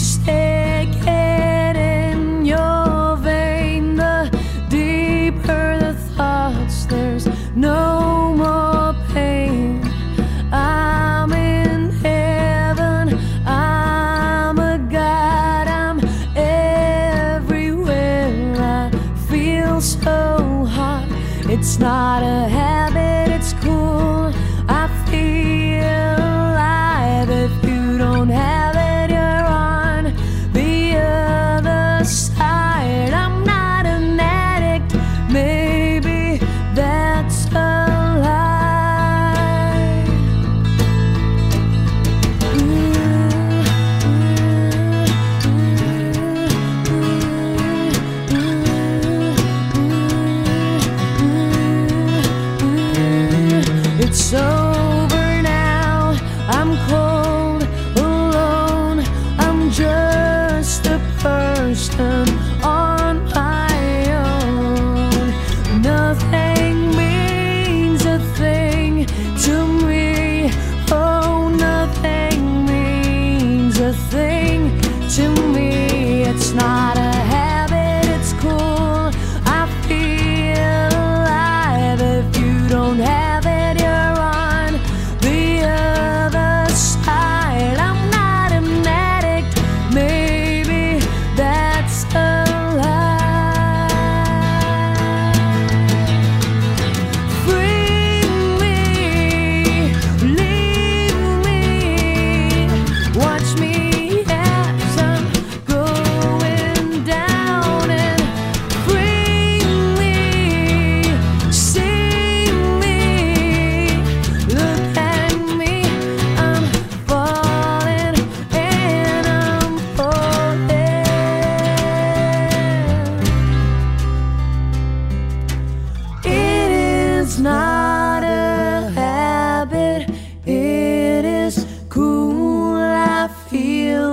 stick in your vein. The deeper the thoughts, there's no more pain. I'm in heaven, I'm a god, I'm everywhere. I feel so hot, it's not.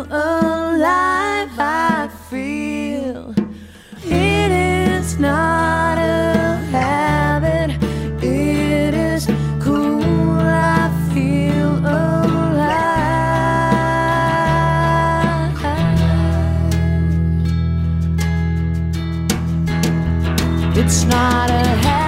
alive, I feel. It is not a habit, it is cool, I feel alive. It's not a habit.